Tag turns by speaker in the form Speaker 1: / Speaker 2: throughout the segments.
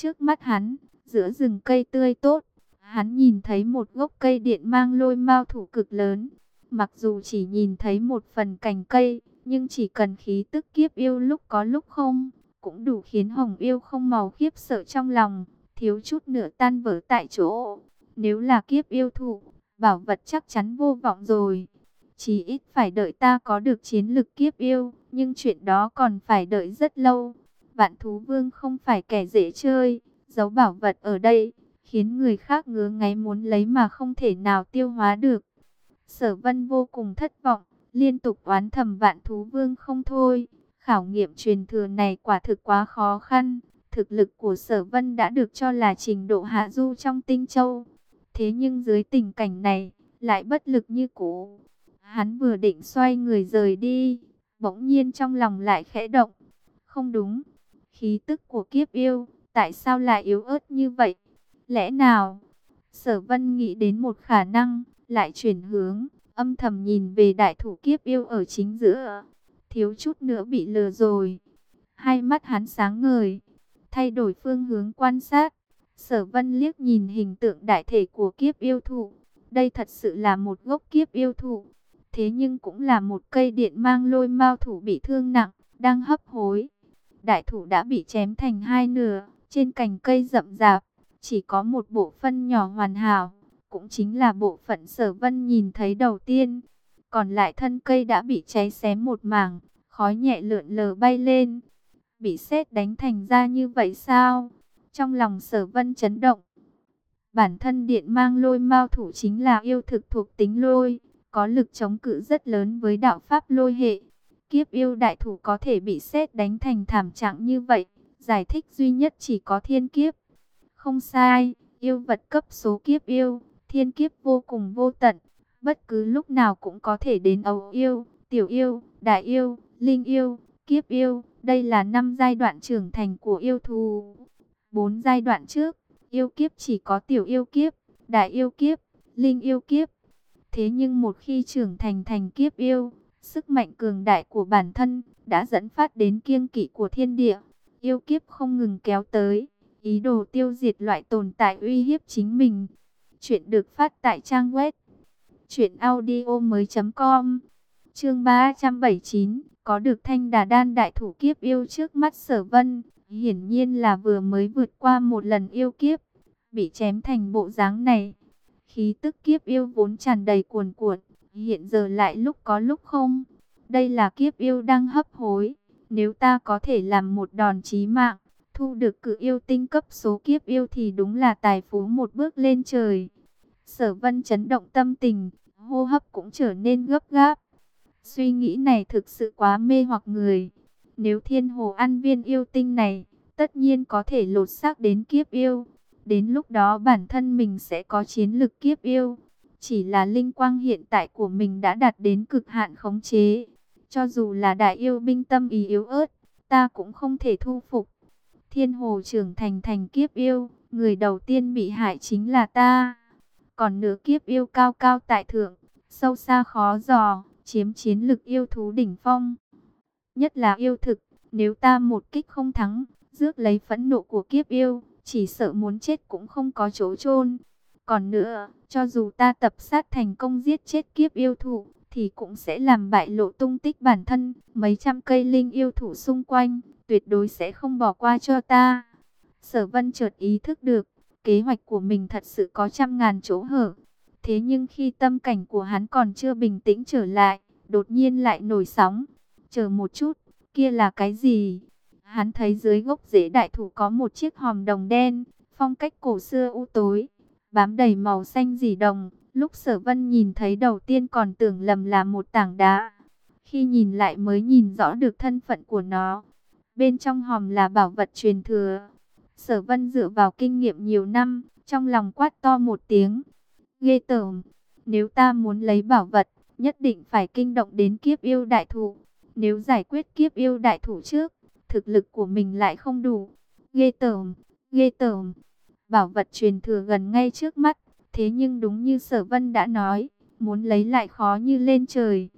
Speaker 1: Trước mắt hắn, giữa rừng cây tươi tốt, hắn nhìn thấy một gốc cây điện mang lôi mao thủ cực lớn. Mặc dù chỉ nhìn thấy một phần cành cây, nhưng chỉ cần khí tức kiếp yêu lúc có lúc không, cũng đủ khiến hồng yêu không màu khiếp sợ trong lòng, thiếu chút nữa tan vỡ tại chỗ. Nếu là kiếp yêu thụ, bảo vật chắc chắn vô vọng rồi. Chỉ ít phải đợi ta có được chiến lực kiếp yêu, nhưng chuyện đó còn phải đợi rất lâu. Vạn thú vương không phải kẻ dễ chơi, giấu bảo vật ở đây, khiến người khác ngứa ngáy muốn lấy mà không thể nào tiêu hóa được. Sở vân vô cùng thất vọng, liên tục oán thầm vạn thú vương không thôi. Khảo nghiệm truyền thừa này quả thực quá khó khăn. Thực lực của sở vân đã được cho là trình độ hạ du trong tinh châu. Thế nhưng dưới tình cảnh này, lại bất lực như cũ. Hắn vừa định xoay người rời đi, bỗng nhiên trong lòng lại khẽ động. Không đúng, khí tức của kiếp yêu, tại sao lại yếu ớt như vậy? Lẽ nào? Sở vân nghĩ đến một khả năng, lại chuyển hướng, âm thầm nhìn về đại thủ kiếp yêu ở chính giữa. Thiếu chút nữa bị lừa rồi. Hai mắt hắn sáng ngời, thay đổi phương hướng quan sát. Sở vân liếc nhìn hình tượng đại thể của kiếp yêu thụ. Đây thật sự là một gốc kiếp yêu thụ. Thế nhưng cũng là một cây điện mang lôi mao thủ bị thương nặng, đang hấp hối. Đại thủ đã bị chém thành hai nửa, trên cành cây rậm rạp, chỉ có một bộ phân nhỏ hoàn hảo, cũng chính là bộ phận sở vân nhìn thấy đầu tiên. Còn lại thân cây đã bị cháy xém một mảng, khói nhẹ lượn lờ bay lên. Bị sét đánh thành ra như vậy sao? Trong lòng sở vân chấn động. Bản thân điện mang lôi mao thủ chính là yêu thực thuộc tính lôi, có lực chống cự rất lớn với đạo pháp lôi hệ. Kiếp yêu đại thủ có thể bị xét đánh thành thảm trạng như vậy, giải thích duy nhất chỉ có thiên kiếp. Không sai, yêu vật cấp số kiếp yêu, thiên kiếp vô cùng vô tận, bất cứ lúc nào cũng có thể đến ấu yêu, tiểu yêu, đại yêu, linh yêu, kiếp yêu. Đây là năm giai đoạn trưởng thành của yêu thù. Bốn giai đoạn trước, yêu kiếp chỉ có tiểu yêu kiếp, đại yêu kiếp, linh yêu kiếp. Thế nhưng một khi trưởng thành thành kiếp yêu, sức mạnh cường đại của bản thân đã dẫn phát đến kiêng kỵ của thiên địa. Yêu kiếp không ngừng kéo tới, ý đồ tiêu diệt loại tồn tại uy hiếp chính mình. Chuyện được phát tại trang web truyệnaudiomoi.com. Chương 379, có được Thanh Đà Đan đại thủ kiếp yêu trước mắt Sở Vân, hiển nhiên là vừa mới vượt qua một lần yêu kiếp, bị chém thành bộ dáng này. Khí tức kiếp yêu vốn tràn đầy cuồn cuộn, hiện giờ lại lúc có lúc không. Đây là kiếp yêu đang hấp hối, nếu ta có thể làm một đòn chí mạng, thu được cự yêu tinh cấp số kiếp yêu thì đúng là tài phú một bước lên trời. Sở Vân chấn động tâm tình, hô hấp cũng trở nên gấp gáp. Suy nghĩ này thực sự quá mê hoặc người. Nếu thiên hồ ăn viên yêu tinh này, tất nhiên có thể lột xác đến kiếp yêu. Đến lúc đó bản thân mình sẽ có chiến lực kiếp yêu. Chỉ là linh quang hiện tại của mình đã đạt đến cực hạn khống chế. Cho dù là đại yêu binh tâm ý yếu ớt, ta cũng không thể thu phục. Thiên hồ trưởng thành thành kiếp yêu, người đầu tiên bị hại chính là ta. Còn nửa kiếp yêu cao cao tại thượng, sâu xa khó dò, chiếm chiến lực yêu thú đỉnh phong. Nhất là yêu thực, nếu ta một kích không thắng, rước lấy phẫn nộ của kiếp yêu, chỉ sợ muốn chết cũng không có chỗ chôn. Còn nữa, cho dù ta tập sát thành công giết chết kiếp yêu thủ, thì cũng sẽ làm bại lộ tung tích bản thân. Mấy trăm cây linh yêu thủ xung quanh, tuyệt đối sẽ không bỏ qua cho ta. Sở vân chợt ý thức được, kế hoạch của mình thật sự có trăm ngàn chỗ hở. Thế nhưng khi tâm cảnh của hắn còn chưa bình tĩnh trở lại, đột nhiên lại nổi sóng. Chờ một chút, kia là cái gì? Hắn thấy dưới gốc rễ đại thụ có một chiếc hòm đồng đen, phong cách cổ xưa u tối, bám đầy màu xanh dì đồng. Lúc sở vân nhìn thấy đầu tiên còn tưởng lầm là một tảng đá. Khi nhìn lại mới nhìn rõ được thân phận của nó. Bên trong hòm là bảo vật truyền thừa. Sở vân dựa vào kinh nghiệm nhiều năm, trong lòng quát to một tiếng. Ghê tởm, nếu ta muốn lấy bảo vật, nhất định phải kinh động đến kiếp yêu đại thủ. Nếu giải quyết kiếp yêu đại thủ trước, thực lực của mình lại không đủ. Ghê tởm, ghê tởm. Bảo vật truyền thừa gần ngay trước mắt, thế nhưng đúng như sở vân đã nói, muốn lấy lại khó như lên trời.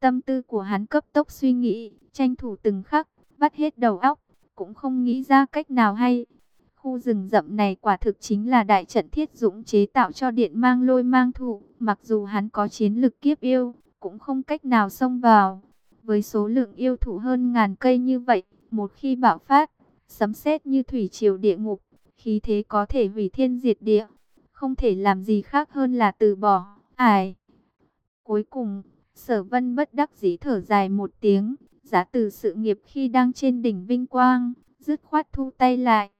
Speaker 1: Tâm tư của hắn cấp tốc suy nghĩ, tranh thủ từng khắc, bắt hết đầu óc, cũng không nghĩ ra cách nào hay. Khu rừng rậm này quả thực chính là đại trận thiết dũng chế tạo cho điện mang lôi mang thụ. Mặc dù hắn có chiến lực kiếp yêu, cũng không cách nào xông vào. Với số lượng yêu thụ hơn ngàn cây như vậy, một khi bạo phát, sấm sét như thủy triều địa ngục, khí thế có thể hủy thiên diệt địa. Không thể làm gì khác hơn là từ bỏ, ải. Cuối cùng, sở vân bất đắc dĩ thở dài một tiếng, giá từ sự nghiệp khi đang trên đỉnh vinh quang, dứt khoát thu tay lại.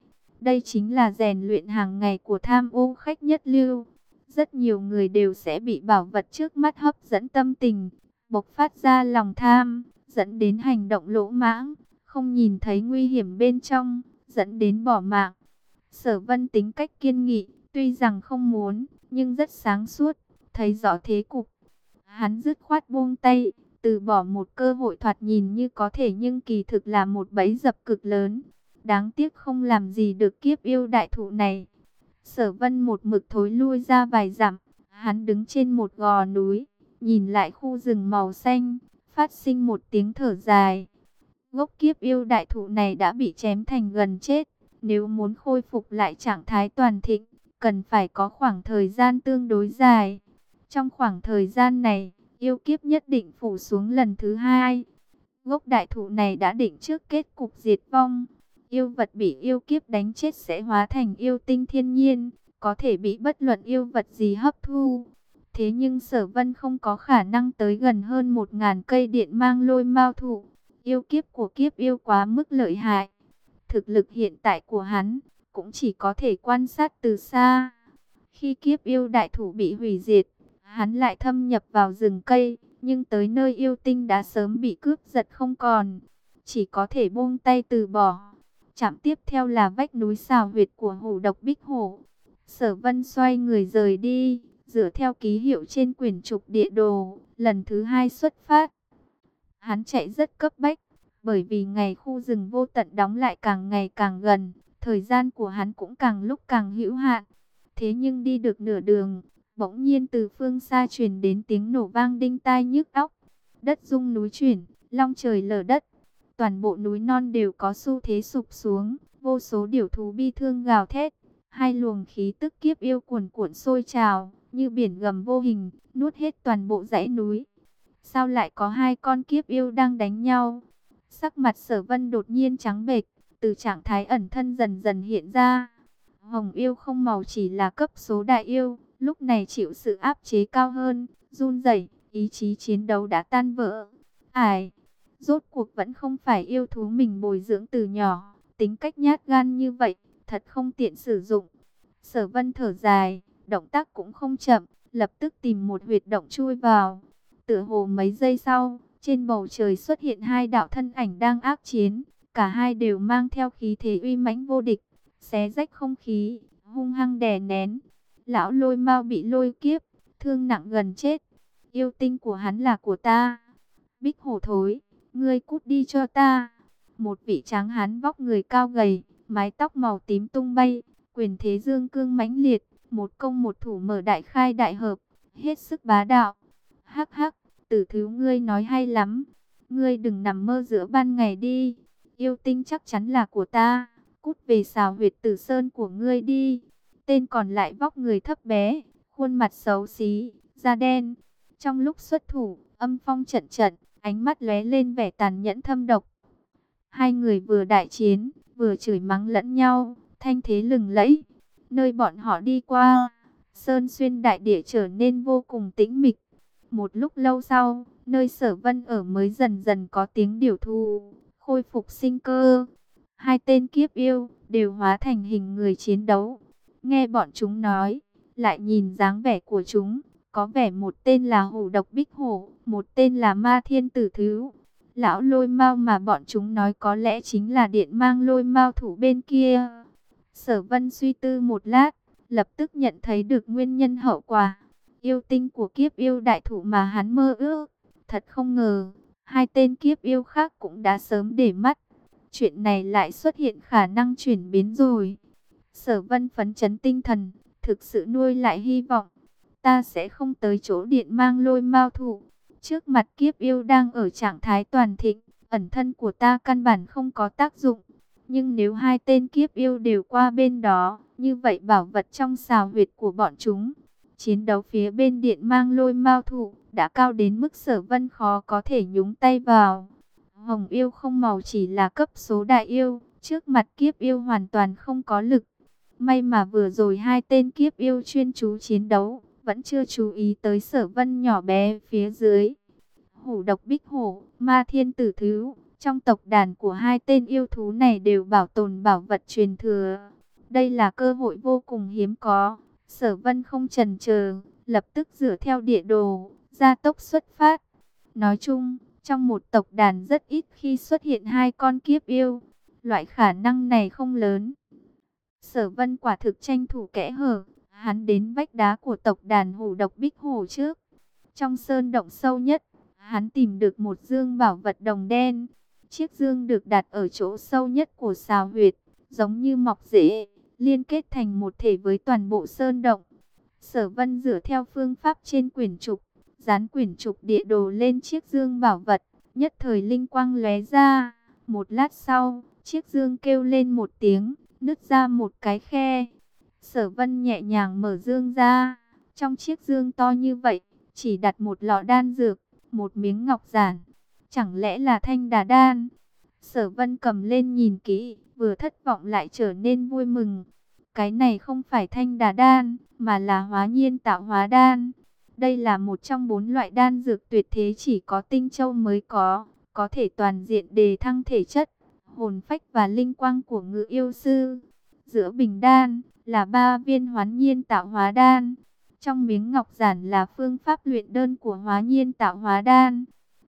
Speaker 1: Đây chính là rèn luyện hàng ngày của tham ô khách nhất lưu. Rất nhiều người đều sẽ bị bảo vật trước mắt hấp dẫn tâm tình, bộc phát ra lòng tham, dẫn đến hành động lỗ mãng, không nhìn thấy nguy hiểm bên trong, dẫn đến bỏ mạng. Sở vân tính cách kiên nghị, tuy rằng không muốn, nhưng rất sáng suốt, thấy rõ thế cục. Hắn dứt khoát buông tay, từ bỏ một cơ hội thoạt nhìn như có thể nhưng kỳ thực là một bẫy dập cực lớn. Đáng tiếc không làm gì được kiếp yêu đại thụ này. Sở vân một mực thối lui ra vài dặm, hắn đứng trên một gò núi, nhìn lại khu rừng màu xanh, phát sinh một tiếng thở dài. Gốc kiếp yêu đại thụ này đã bị chém thành gần chết, nếu muốn khôi phục lại trạng thái toàn thịnh, cần phải có khoảng thời gian tương đối dài. Trong khoảng thời gian này, yêu kiếp nhất định phủ xuống lần thứ hai. Gốc đại thụ này đã định trước kết cục diệt vong. Yêu vật bị yêu kiếp đánh chết sẽ hóa thành yêu tinh thiên nhiên, có thể bị bất luận yêu vật gì hấp thu. Thế nhưng sở vân không có khả năng tới gần hơn một ngàn cây điện mang lôi mau thụ. Yêu kiếp của kiếp yêu quá mức lợi hại. Thực lực hiện tại của hắn cũng chỉ có thể quan sát từ xa. Khi kiếp yêu đại thủ bị hủy diệt, hắn lại thâm nhập vào rừng cây, nhưng tới nơi yêu tinh đã sớm bị cướp giật không còn, chỉ có thể buông tay từ bỏ. Chạm tiếp theo là vách núi xào huyệt của hổ độc bích hổ. Sở vân xoay người rời đi, dựa theo ký hiệu trên quyển trục địa đồ, lần thứ hai xuất phát. Hắn chạy rất cấp bách, bởi vì ngày khu rừng vô tận đóng lại càng ngày càng gần, thời gian của hắn cũng càng lúc càng hữu hạn. Thế nhưng đi được nửa đường, bỗng nhiên từ phương xa truyền đến tiếng nổ vang đinh tai nhức óc. Đất rung núi chuyển, long trời lở đất. Toàn bộ núi non đều có xu thế sụp xuống, vô số điểu thú bi thương gào thét. Hai luồng khí tức kiếp yêu cuồn cuộn sôi trào, như biển gầm vô hình, nuốt hết toàn bộ dãy núi. Sao lại có hai con kiếp yêu đang đánh nhau? Sắc mặt sở vân đột nhiên trắng bệch, từ trạng thái ẩn thân dần dần hiện ra. Hồng yêu không màu chỉ là cấp số đại yêu, lúc này chịu sự áp chế cao hơn, run rẩy, ý chí chiến đấu đã tan vỡ. Ai, rốt cuộc vẫn không phải yêu thú mình bồi dưỡng từ nhỏ, tính cách nhát gan như vậy, thật không tiện sử dụng. Sở vân thở dài, động tác cũng không chậm, lập tức tìm một huyệt động chui vào. Tựa hồ mấy giây sau, trên bầu trời xuất hiện hai đạo thân ảnh đang ác chiến, cả hai đều mang theo khí thế uy mãnh vô địch, xé rách không khí, hung hăng đè nén. Lão lôi mau bị lôi kiếp, thương nặng gần chết. Yêu tinh của hắn là của ta. Bích hổ thối, ngươi cút đi cho ta. Một vị tráng hán vóc người cao gầy, mái tóc màu tím tung bay, quyền thế dương cương mãnh liệt, một công một thủ mở đại khai đại hợp, hết sức bá đạo. Hắc hắc, tử thứ ngươi nói hay lắm. Ngươi đừng nằm mơ giữa ban ngày đi. Yêu tinh chắc chắn là của ta. Cút về xào huyệt tử sơn của ngươi đi. Tên còn lại vóc người thấp bé, khuôn mặt xấu xí, da đen. Trong lúc xuất thủ, âm phong trận trận, ánh mắt lóe lên vẻ tàn nhẫn thâm độc. Hai người vừa đại chiến, vừa chửi mắng lẫn nhau, thanh thế lừng lẫy. Nơi bọn họ đi qua, sơn xuyên đại địa trở nên vô cùng tĩnh mịch. Một lúc lâu sau, nơi sở vân ở mới dần dần có tiếng điều thu, khôi phục sinh cơ. Hai tên kiếp yêu đều hóa thành hình người chiến đấu. Nghe bọn chúng nói, lại nhìn dáng vẻ của chúng, có vẻ một tên là hổ độc bích hổ, một tên là ma thiên tử thứ. Lão lôi mau mà bọn chúng nói có lẽ chính là điện mang lôi mau thủ bên kia. Sở vân suy tư một lát, lập tức nhận thấy được nguyên nhân hậu quả. Yêu tinh của kiếp yêu đại thủ mà hắn mơ ước. Thật không ngờ, hai tên kiếp yêu khác cũng đã sớm để mắt. Chuyện này lại xuất hiện khả năng chuyển biến rồi. Sở vân phấn chấn tinh thần, thực sự nuôi lại hy vọng. Ta sẽ không tới chỗ điện mang lôi mao thủ. Trước mặt kiếp yêu đang ở trạng thái toàn thịnh, ẩn thân của ta căn bản không có tác dụng. Nhưng nếu hai tên kiếp yêu đều qua bên đó, như vậy bảo vật trong xào huyệt của bọn chúng. Chiến đấu phía bên điện mang lôi mao thụ, đã cao đến mức sở vân khó có thể nhúng tay vào. Hồng yêu không màu chỉ là cấp số đại yêu, trước mặt kiếp yêu hoàn toàn không có lực. May mà vừa rồi hai tên kiếp yêu chuyên chú chiến đấu, vẫn chưa chú ý tới sở vân nhỏ bé phía dưới. Hổ độc bích hổ, ma thiên tử thứ, trong tộc đàn của hai tên yêu thú này đều bảo tồn bảo vật truyền thừa. Đây là cơ hội vô cùng hiếm có. Sở vân không chần chờ, lập tức dựa theo địa đồ, gia tốc xuất phát. Nói chung, trong một tộc đàn rất ít khi xuất hiện hai con kiếp yêu. Loại khả năng này không lớn. Sở vân quả thực tranh thủ kẽ hở, hắn đến vách đá của tộc đàn hổ độc bích hổ trước. Trong sơn động sâu nhất, hắn tìm được một dương bảo vật đồng đen. Chiếc dương được đặt ở chỗ sâu nhất của xào huyệt, giống như mọc rễ, liên kết thành một thể với toàn bộ sơn động. Sở vân dựa theo phương pháp trên quyển trục, dán quyển trục địa đồ lên chiếc dương bảo vật, nhất thời linh quang lóe ra. Một lát sau, chiếc dương kêu lên một tiếng, nứt ra một cái khe. Sở vân nhẹ nhàng mở dương ra, trong chiếc dương to như vậy, chỉ đặt một lọ đan dược, một miếng ngọc giản. Chẳng lẽ là thanh đà đan? Sở vân cầm lên nhìn kỹ, vừa thất vọng lại trở nên vui mừng. Cái này không phải thanh đà đan, mà là hóa nhiên tạo hóa đan. Đây là một trong bốn loại đan dược tuyệt thế chỉ có tinh châu mới có, có thể toàn diện đề thăng thể chất, hồn phách và linh quang của ngự yêu sư. Giữa bình đan là ba viên hoán nhiên tạo hóa đan. Trong miếng ngọc giản là phương pháp luyện đơn của hóa nhiên tạo hóa đan.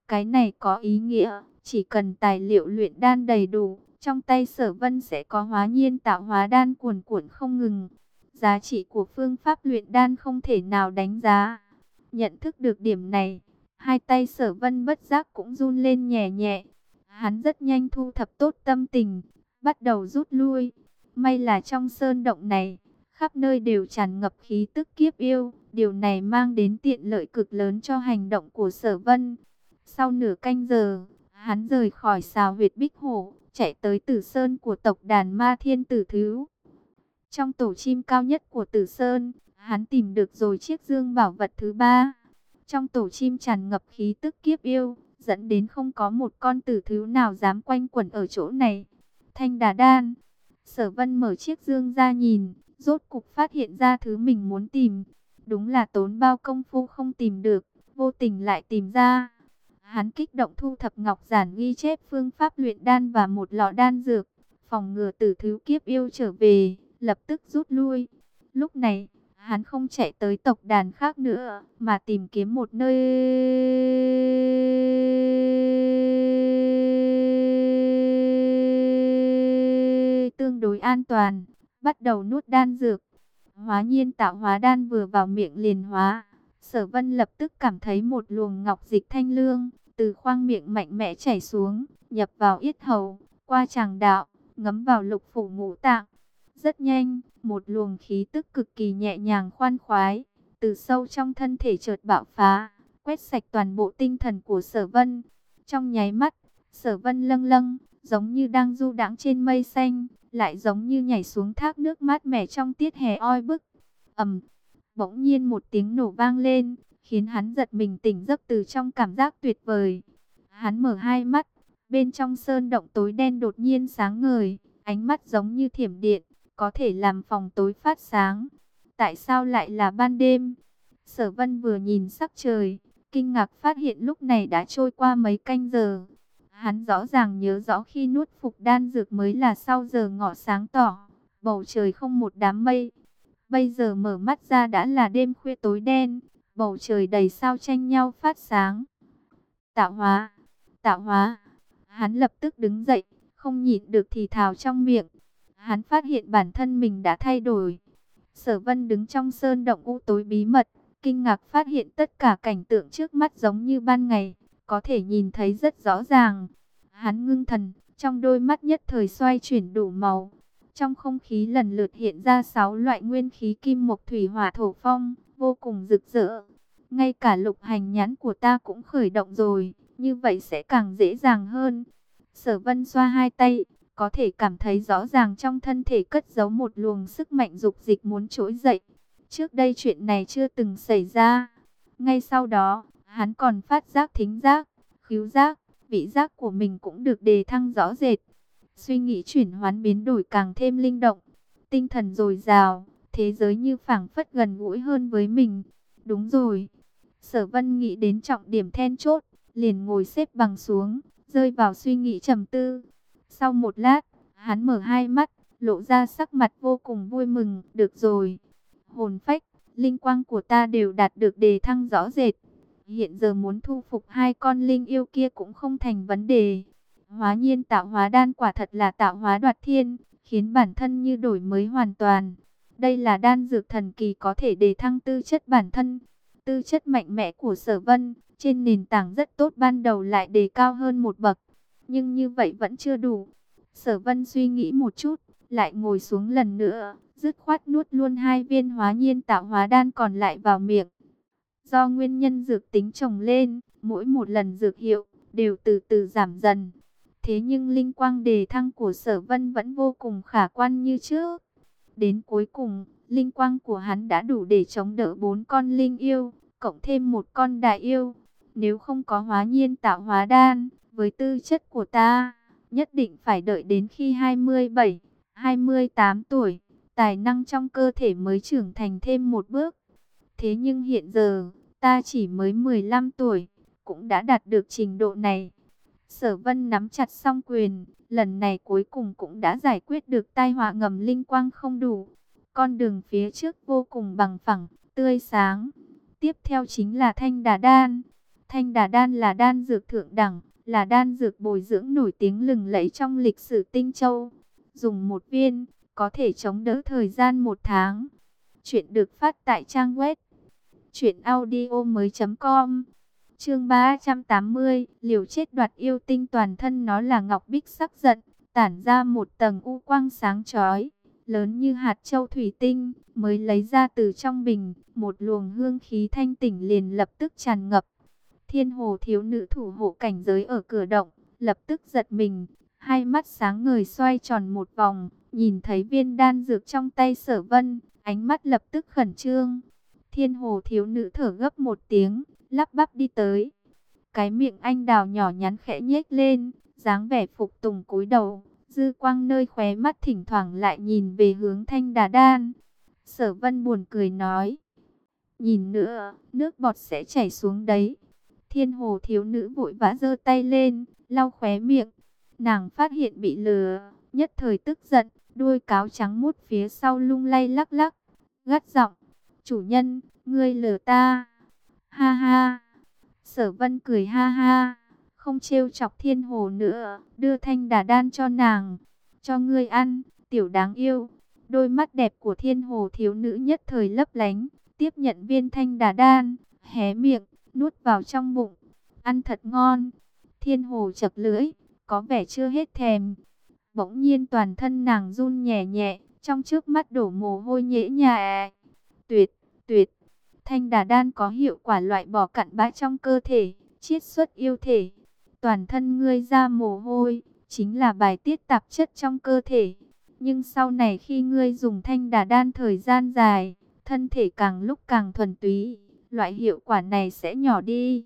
Speaker 1: Cái này có ý nghĩa, chỉ cần tài liệu luyện đan đầy đủ, trong tay sở vân sẽ có hóa nhiên tạo hóa đan cuồn cuộn không ngừng. Giá trị của phương pháp luyện đan không thể nào đánh giá. Nhận thức được điểm này, hai tay sở vân bất giác cũng run lên nhẹ nhẹ. Hắn rất nhanh thu thập tốt tâm tình, bắt đầu rút lui. May là trong sơn động này, khắp nơi đều tràn ngập khí tức kiếp yêu. Điều này mang đến tiện lợi cực lớn cho hành động của sở vân. Sau nửa canh giờ, hắn rời khỏi xào huyệt bích hổ, chạy tới tử sơn của tộc đàn ma thiên tử thứ. Trong tổ chim cao nhất của tử sơn, hắn tìm được rồi chiếc dương bảo vật thứ ba. Trong tổ chim tràn ngập khí tức kiếp yêu, dẫn đến không có một con tử thứ nào dám quanh quẩn ở chỗ này. Thanh đà đan, sở vân mở chiếc dương ra nhìn, rốt cục phát hiện ra thứ mình muốn tìm. Đúng là tốn bao công phu không tìm được, vô tình lại tìm ra. Hắn kích động thu thập ngọc giản ghi chép phương pháp luyện đan và một lọ đan dược, phòng ngừa tử thứ kiếp yêu trở về, lập tức rút lui. Lúc này, hắn không chạy tới tộc đàn khác nữa, mà tìm kiếm một nơi tương đối an toàn, bắt đầu nuốt đan dược. Hóa nhiên tạo hóa đan vừa vào miệng liền hóa. Sở vân lập tức cảm thấy một luồng ngọc dịch thanh lương, từ khoang miệng mạnh mẽ chảy xuống, nhập vào yết hầu, qua tràng đạo, ngấm vào lục phủ ngũ tạng. Rất nhanh, một luồng khí tức cực kỳ nhẹ nhàng khoan khoái, từ sâu trong thân thể chợt bạo phá, quét sạch toàn bộ tinh thần của sở vân. Trong nháy mắt, sở vân lâng lâng, giống như đang du đãng trên mây xanh, lại giống như nhảy xuống thác nước mát mẻ trong tiết hè oi bức. ầm, bỗng nhiên một tiếng nổ vang lên, khiến hắn giật mình tỉnh giấc từ trong cảm giác tuyệt vời. Hắn mở hai mắt, bên trong sơn động tối đen đột nhiên sáng ngời, ánh mắt giống như thiểm điện, có thể làm phòng tối phát sáng. Tại sao lại là ban đêm? Sở vân vừa nhìn sắc trời, kinh ngạc phát hiện lúc này đã trôi qua mấy canh giờ. Hắn rõ ràng nhớ rõ khi nuốt phục đan dược mới là sau giờ ngọ sáng tỏ, bầu trời không một đám mây. Bây giờ mở mắt ra đã là đêm khuya tối đen, bầu trời đầy sao tranh nhau phát sáng. Tạo hóa, tạo hóa. Hắn lập tức đứng dậy, không nhịn được thì thào trong miệng. Hắn phát hiện bản thân mình đã thay đổi. Sở vân đứng trong sơn động u tối bí mật, kinh ngạc phát hiện tất cả cảnh tượng trước mắt giống như ban ngày, có thể nhìn thấy rất rõ ràng. Hắn ngưng thần, trong đôi mắt nhất thời xoay chuyển đủ màu. Trong không khí lần lượt hiện ra sáu loại nguyên khí kim mộc thủy hỏa thổ phong, vô cùng rực rỡ. Ngay cả lục hành nhãn của ta cũng khởi động rồi, như vậy sẽ càng dễ dàng hơn. Sở vân xoa hai tay, có thể cảm thấy rõ ràng trong thân thể cất giấu một luồng sức mạnh dục dịch muốn trỗi dậy. Trước đây chuyện này chưa từng xảy ra. Ngay sau đó, hắn còn phát giác thính giác, khứu giác, vị giác của mình cũng được đề thăng rõ rệt. Suy nghĩ chuyển hoán biến đổi càng thêm linh động, tinh thần dồi dào, thế giới như phảng phất gần gũi hơn với mình. Đúng rồi. Sở Vân nghĩ đến trọng điểm then chốt, liền ngồi xếp bằng xuống, rơi vào suy nghĩ trầm tư. Sau một lát, hắn mở hai mắt, lộ ra sắc mặt vô cùng vui mừng, được rồi. Hồn phách, linh quang của ta đều đạt được đề thăng rõ rệt. Hiện giờ muốn thu phục hai con linh yêu kia cũng không thành vấn đề. Hóa nhiên tạo hóa đan quả thật là tạo hóa đoạt thiên, khiến bản thân như đổi mới hoàn toàn. Đây là đan dược thần kỳ có thể đề thăng tư chất bản thân. Tư chất mạnh mẽ của sở vân, trên nền tảng rất tốt ban đầu lại đề cao hơn một bậc. Nhưng như vậy vẫn chưa đủ. Sở vân suy nghĩ một chút, lại ngồi xuống lần nữa, dứt khoát nuốt luôn hai viên hóa nhiên tạo hóa đan còn lại vào miệng. Do nguyên nhân dược tính trồng lên, mỗi một lần dược hiệu đều từ từ giảm dần. Thế nhưng linh quang đề thăng của sở vân vẫn vô cùng khả quan như trước. Đến cuối cùng, linh quang của hắn đã đủ để chống đỡ bốn con linh yêu, cộng thêm một con đại yêu. Nếu không có hóa nhiên tạo hóa đan, với tư chất của ta, nhất định phải đợi đến khi 27, 28 tuổi, tài năng trong cơ thể mới trưởng thành thêm một bước. Thế nhưng hiện giờ, ta chỉ mới 15 tuổi, cũng đã đạt được trình độ này. Sở vân nắm chặt song quyền, lần này cuối cùng cũng đã giải quyết được tai họa ngầm linh quang không đủ. Con đường phía trước vô cùng bằng phẳng, tươi sáng. Tiếp theo chính là thanh đà đan. Thanh đà đan là đan dược thượng đẳng, là đan dược bồi dưỡng nổi tiếng lừng lẫy trong lịch sử Tinh Châu. Dùng một viên, có thể chống đỡ thời gian một tháng. Chuyện được phát tại trang web chuyện audio mới com Chương 380, liều chết đoạt yêu tinh toàn thân nó là ngọc bích sắc giận, tản ra một tầng u quang sáng chói, lớn như hạt châu thủy tinh, mới lấy ra từ trong bình, một luồng hương khí thanh tỉnh liền lập tức tràn ngập. Thiên hồ thiếu nữ thủ hộ cảnh giới ở cửa động, lập tức giật mình, hai mắt sáng ngời xoay tròn một vòng, nhìn thấy viên đan dược trong tay sở vân, ánh mắt lập tức khẩn trương. Thiên hồ thiếu nữ thở gấp một tiếng, lắp bắp đi tới. Cái miệng anh đào nhỏ nhắn khẽ nhếch lên, dáng vẻ phục tùng cúi đầu, dư quang nơi khóe mắt thỉnh thoảng lại nhìn về hướng thanh đà đan. Sở vân buồn cười nói, nhìn nữa, nước bọt sẽ chảy xuống đấy. Thiên hồ thiếu nữ vội vã giơ tay lên, lau khóe miệng. Nàng phát hiện bị lừa, nhất thời tức giận, đuôi cáo trắng mút phía sau lung lay lắc lắc, gắt giọng, chủ nhân, ngươi lừa ta. Ha ha. Sở vân cười ha ha. Không trêu chọc thiên hồ nữa. Đưa thanh đà đan cho nàng. Cho ngươi ăn. Tiểu đáng yêu. Đôi mắt đẹp của thiên hồ thiếu nữ nhất thời lấp lánh. Tiếp nhận viên thanh đà đan. Hé miệng. Nuốt vào trong bụng. Ăn thật ngon. Thiên hồ chật lưỡi. Có vẻ chưa hết thèm. Bỗng nhiên toàn thân nàng run nhẹ nhẹ. Trong trước mắt đổ mồ hôi nhễ nhà. Tuyệt, tuyệt. Thanh đà đan có hiệu quả loại bỏ cặn bã trong cơ thể, chiết xuất yêu thể. Toàn thân ngươi ra mồ hôi, chính là bài tiết tạp chất trong cơ thể. Nhưng sau này khi ngươi dùng thanh đà đan thời gian dài, thân thể càng lúc càng thuần túy, loại hiệu quả này sẽ nhỏ đi.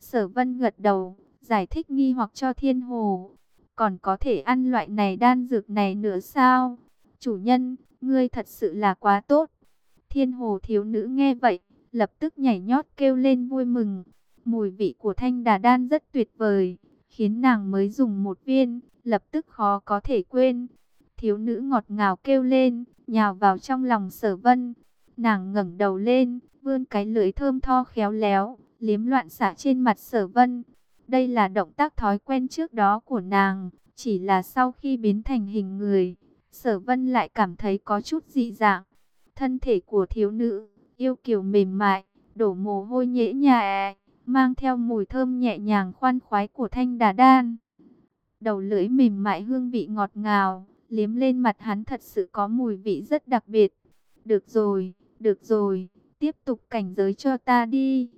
Speaker 1: Sở vân gật đầu, giải thích nghi hoặc cho thiên hồ. Còn có thể ăn loại này đan dược này nữa sao? Chủ nhân, ngươi thật sự là quá tốt. Thiên hồ thiếu nữ nghe vậy, lập tức nhảy nhót kêu lên vui mừng. Mùi vị của thanh đà đan rất tuyệt vời, khiến nàng mới dùng một viên, lập tức khó có thể quên. Thiếu nữ ngọt ngào kêu lên, nhào vào trong lòng sở vân. Nàng ngẩng đầu lên, vươn cái lưỡi thơm tho khéo léo, liếm loạn xả trên mặt sở vân. Đây là động tác thói quen trước đó của nàng, chỉ là sau khi biến thành hình người, sở vân lại cảm thấy có chút dị dạng. Thân thể của thiếu nữ yêu kiều mềm mại, đổ mồ hôi nhễ nhại, mang theo mùi thơm nhẹ nhàng khoan khoái của thanh đà đan. Đầu lưỡi mềm mại hương vị ngọt ngào, liếm lên mặt hắn thật sự có mùi vị rất đặc biệt. Được rồi, được rồi, tiếp tục cảnh giới cho ta đi.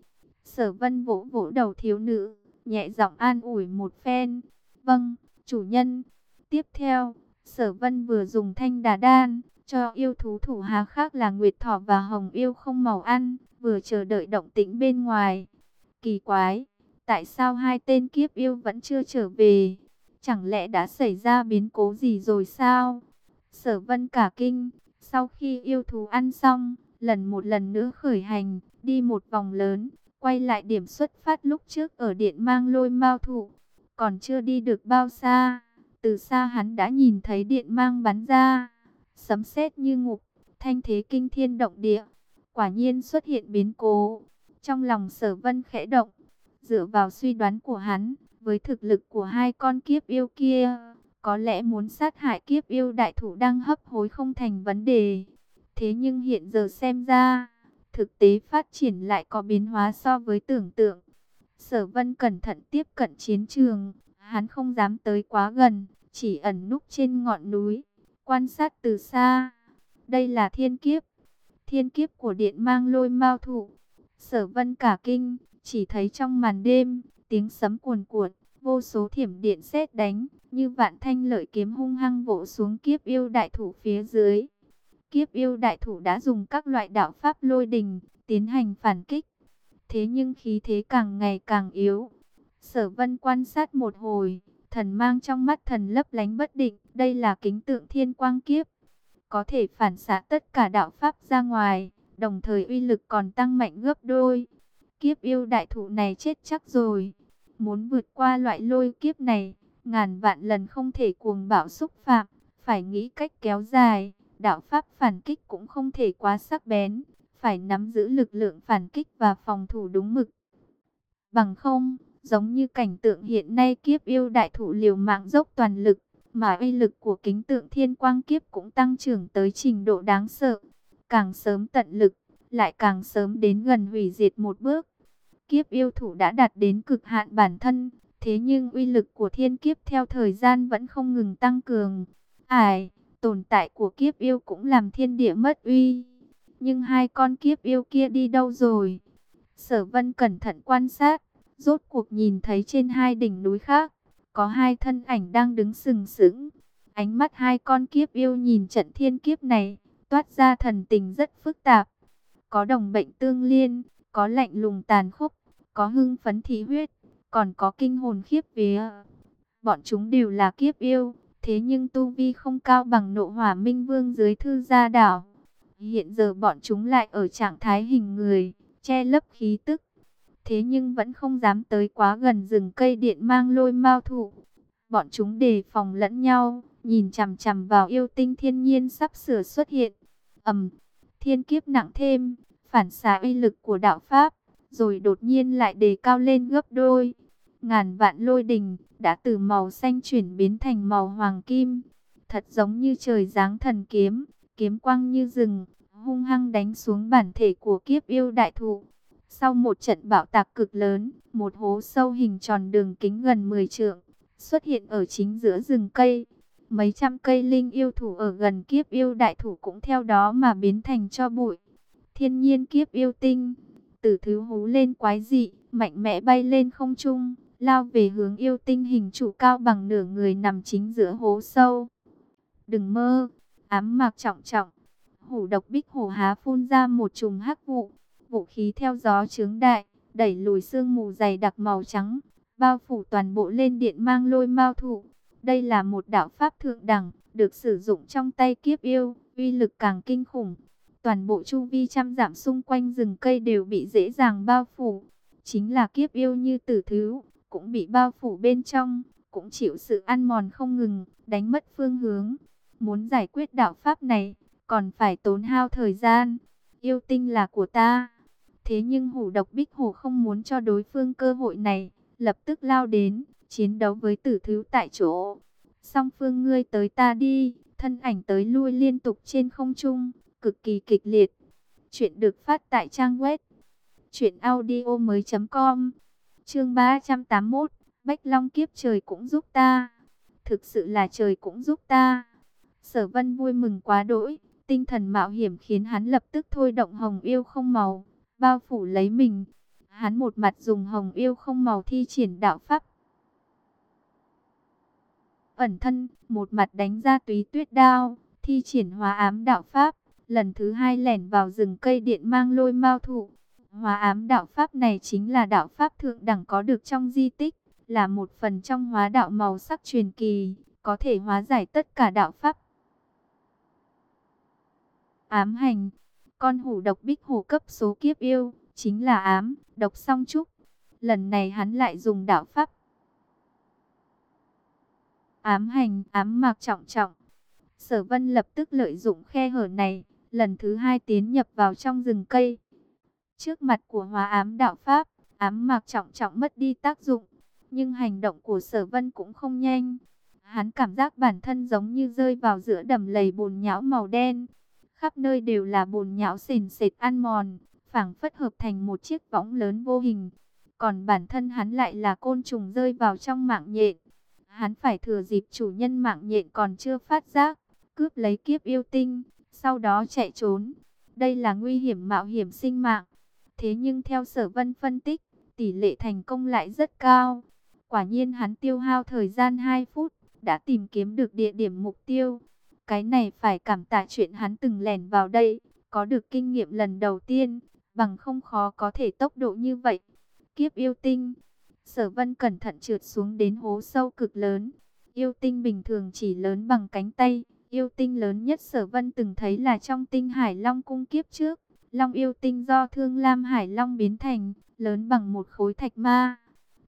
Speaker 1: Sở vân vỗ vỗ đầu thiếu nữ, nhẹ giọng an ủi một phen. Vâng, chủ nhân. Tiếp theo, Sở Vân vừa dùng thanh đà đan, cho yêu thú thủ hà khác là Nguyệt Thỏ và Hồng Yêu không màu ăn, vừa chờ đợi động tĩnh bên ngoài. Kỳ quái, tại sao hai tên kiếp yêu vẫn chưa trở về? Chẳng lẽ đã xảy ra biến cố gì rồi sao? Sở Vân cả kinh, sau khi yêu thú ăn xong, lần một lần nữa khởi hành, đi một vòng lớn, quay lại điểm xuất phát lúc trước ở điện mang lôi mao thụ. Còn chưa đi được bao xa, từ xa hắn đã nhìn thấy điện mang bắn ra, sấm sét như ngục, thanh thế kinh thiên động địa. Quả nhiên xuất hiện biến cố. Trong lòng sở vân khẽ động, dựa vào suy đoán của hắn, với thực lực của hai con kiếp yêu kia, có lẽ muốn sát hại kiếp yêu đại thủ đang hấp hối không thành vấn đề. Thế nhưng hiện giờ xem ra, thực tế phát triển lại có biến hóa so với tưởng tượng. Sở vân cẩn thận tiếp cận chiến trường, hắn không dám tới quá gần, chỉ ẩn núp trên ngọn núi, quan sát từ xa. Đây là thiên kiếp, thiên kiếp của điện mang lôi mao thụ. Sở vân cả kinh, chỉ thấy trong màn đêm, tiếng sấm cuồn cuộn, vô số thiểm điện sét đánh, như vạn thanh lợi kiếm hung hăng vỗ xuống kiếp yêu đại thủ phía dưới. Kiếp yêu đại thủ đã dùng các loại đạo pháp lôi đình, tiến hành phản kích. Thế nhưng khí thế càng ngày càng yếu. Sở vân quan sát một hồi, thần mang trong mắt thần lấp lánh bất định. Đây là kính tượng thiên quang kiếp. Có thể phản xạ tất cả đạo pháp ra ngoài, đồng thời uy lực còn tăng mạnh gấp đôi. Kiếp yêu đại thụ này chết chắc rồi. Muốn vượt qua loại lôi kiếp này, ngàn vạn lần không thể cuồng bạo xúc phạm, phải nghĩ cách kéo dài đạo pháp phản kích cũng không thể quá sắc bén, phải nắm giữ lực lượng phản kích và phòng thủ đúng mực. Bằng không, giống như cảnh tượng hiện nay kiếp yêu đại thụ liều mạng dốc toàn lực, mà uy lực của kính tượng thiên quang kiếp cũng tăng trưởng tới trình độ đáng sợ. Càng sớm tận lực, lại càng sớm đến gần hủy diệt một bước. Kiếp yêu thủ đã đạt đến cực hạn bản thân, thế nhưng uy lực của thiên kiếp theo thời gian vẫn không ngừng tăng cường. Ải, Tồn tại của kiếp yêu cũng làm thiên địa mất uy. Nhưng hai con kiếp yêu kia đi đâu rồi? Sở vân cẩn thận quan sát, rốt cuộc nhìn thấy trên hai đỉnh núi khác, có hai thân ảnh đang đứng sừng sững. Ánh mắt hai con kiếp yêu nhìn trận thiên kiếp này, toát ra thần tình rất phức tạp. Có đồng bệnh tương liên, có lạnh lùng tàn khốc, có hưng phấn thị huyết, còn có kinh hồn khiếp vía. Bọn chúng đều là kiếp yêu, Thế nhưng tu vi không cao bằng nộ hỏa minh vương dưới thư gia đảo. Hiện giờ bọn chúng lại ở trạng thái hình người, che lấp khí tức. Thế nhưng vẫn không dám tới quá gần rừng cây điện mang lôi mao thụ. Bọn chúng đề phòng lẫn nhau, nhìn chằm chằm vào yêu tinh thiên nhiên sắp sửa xuất hiện. ầm, thiên kiếp nặng thêm, phản xạ uy lực của đạo Pháp, rồi đột nhiên lại đề cao lên gấp đôi. Ngàn vạn lôi đình, đã từ màu xanh chuyển biến thành màu hoàng kim. Thật giống như trời giáng thần kiếm, kiếm quang như rừng, hung hăng đánh xuống bản thể của kiếp yêu đại thụ. Sau một trận bạo tạc cực lớn, một hố sâu hình tròn đường kính gần 10 trượng, xuất hiện ở chính giữa rừng cây. Mấy trăm cây linh yêu thủ ở gần kiếp yêu đại thủ cũng theo đó mà biến thành cho bụi. Thiên nhiên kiếp yêu tinh, tử thứ hú lên quái dị, mạnh mẽ bay lên không trung, lao về hướng yêu tinh hình trụ cao bằng nửa người nằm chính giữa hố sâu. Đừng mơ, ám mạc trọng trọng, hủ độc bích hổ há phun ra một chùm hắc vụ, vũ khí theo gió trướng đại, đẩy lùi sương mù dày đặc màu trắng, bao phủ toàn bộ lên điện mang lôi mao thụ. Đây là một đạo pháp thượng đẳng, được sử dụng trong tay kiếp yêu, uy lực càng kinh khủng. Toàn bộ chu vi trăm giảm xung quanh rừng cây đều bị dễ dàng bao phủ. Chính là kiếp yêu như tử thứ, cũng bị bao phủ bên trong, cũng chịu sự ăn mòn không ngừng, đánh mất phương hướng. Muốn giải quyết đạo pháp này, còn phải tốn hao thời gian. Yêu tinh là của ta. Thế nhưng hủ độc bích hổ không muốn cho đối phương cơ hội này, lập tức lao đến, chiến đấu với tử thứ tại chỗ. Song phương ngươi tới ta đi, thân ảnh tới lui liên tục trên không trung, cực kỳ kịch liệt. Chuyện được phát tại trang web chuyện audio mới.com Chương 381, Bách Long kiếp trời cũng giúp ta. Thực sự là trời cũng giúp ta. Sở Vân vui mừng quá đỗi, tinh thần mạo hiểm khiến hắn lập tức thôi động hồng yêu không màu, bao phủ lấy mình. Hắn một mặt dùng hồng yêu không màu thi triển đạo pháp. ẩn thân, một mặt đánh ra túy tuyết đao, thi triển hóa ám đạo pháp, lần thứ hai lẻn vào rừng cây điện mang lôi mao thụ. Hóa ám đạo pháp này chính là đạo pháp thượng đẳng có được trong di tích, là một phần trong hóa đạo màu sắc truyền kỳ, có thể hóa giải tất cả đạo pháp. Ám hành, con hủ độc bích hồ cấp số kiếp yêu, chính là ám, độc song trúc. Lần này hắn lại dùng đạo pháp. Ám hành, ám mạc trọng trọng. Sở vân lập tức lợi dụng khe hở này, lần thứ hai tiến nhập vào trong rừng cây. Trước mặt của hóa ám đạo pháp, ám mạc trọng trọng mất đi tác dụng. Nhưng hành động của sở vân cũng không nhanh. Hắn cảm giác bản thân giống như rơi vào giữa đầm lầy bùn nhão màu đen. Khắp nơi đều là bùn nhão sền sệt ăn mòn, phảng phất hợp thành một chiếc võng lớn vô hình. Còn bản thân hắn lại là côn trùng rơi vào trong mạng nhện. Hắn phải thừa dịp chủ nhân mạng nhện còn chưa phát giác, cướp lấy kiếp yêu tinh, sau đó chạy trốn. Đây là nguy hiểm mạo hiểm sinh mạng. Thế nhưng theo sở vân phân tích, tỷ lệ thành công lại rất cao. Quả nhiên hắn tiêu hao thời gian 2 phút, đã tìm kiếm được địa điểm mục tiêu. Cái này phải cảm tạ chuyện hắn từng lẻn vào đây, có được kinh nghiệm lần đầu tiên, bằng không khó có thể tốc độ như vậy. Kiếp yêu tinh, sở vân cẩn thận trượt xuống đến hố sâu cực lớn. Yêu tinh bình thường chỉ lớn bằng cánh tay, yêu tinh lớn nhất sở vân từng thấy là trong tinh hải long cung kiếp trước. Long yêu tinh do thương lam hải long biến thành, lớn bằng một khối thạch ma.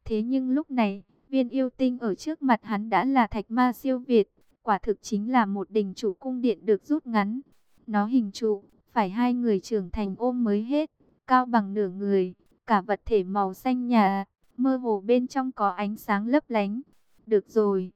Speaker 1: Thế nhưng lúc này, viên yêu tinh ở trước mặt hắn đã là thạch ma siêu việt, quả thực chính là một đình chủ cung điện được rút ngắn. Nó hình trụ, phải hai người trưởng thành ôm mới hết, cao bằng nửa người, cả vật thể màu xanh nhà, mơ hồ bên trong có ánh sáng lấp lánh. Được rồi,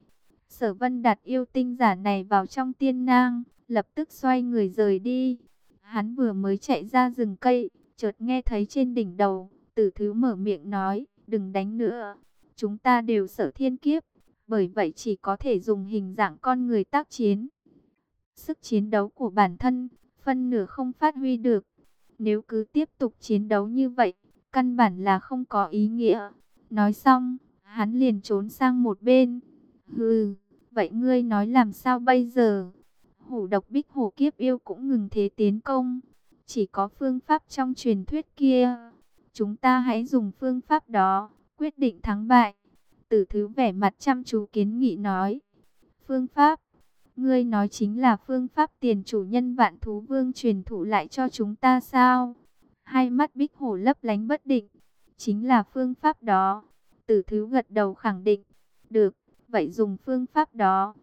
Speaker 1: sở vân đặt yêu tinh giả này vào trong tiên nang, lập tức xoay người rời đi. Hắn vừa mới chạy ra rừng cây, chợt nghe thấy trên đỉnh đầu, tử thứ mở miệng nói, đừng đánh nữa. Chúng ta đều sở thiên kiếp, bởi vậy chỉ có thể dùng hình dạng con người tác chiến. Sức chiến đấu của bản thân, phân nửa không phát huy được. Nếu cứ tiếp tục chiến đấu như vậy, căn bản là không có ý nghĩa. Nói xong, hắn liền trốn sang một bên. Hừ, vậy ngươi nói làm sao bây giờ? Hủ độc bích hổ kiếp yêu cũng ngừng thế tiến công. Chỉ có phương pháp trong truyền thuyết kia. Chúng ta hãy dùng phương pháp đó, quyết định thắng bại. Tử thứ vẻ mặt chăm chú kiến nghị nói. Phương pháp, ngươi nói chính là phương pháp tiền chủ nhân vạn thú vương truyền thụ lại cho chúng ta sao? Hai mắt bích hổ lấp lánh bất định. Chính là phương pháp đó. Tử thứ gật đầu khẳng định. Được, vậy dùng phương pháp đó.